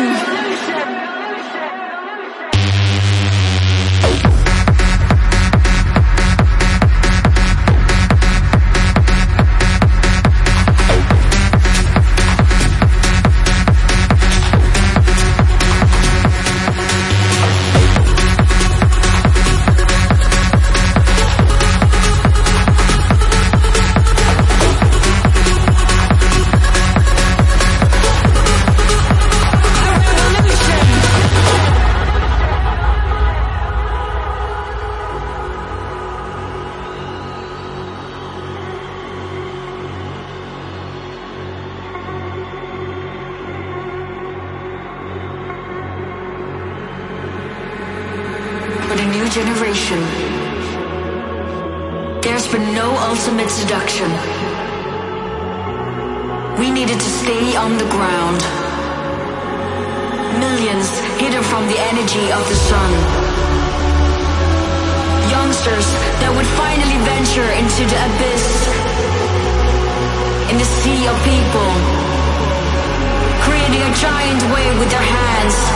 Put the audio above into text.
Amen. Generation. There's been no ultimate seduction. We needed to stay on the ground. Millions hidden from the energy of the sun. Youngsters that would finally venture into the abyss. In the sea of people. Creating a giant wave with their hands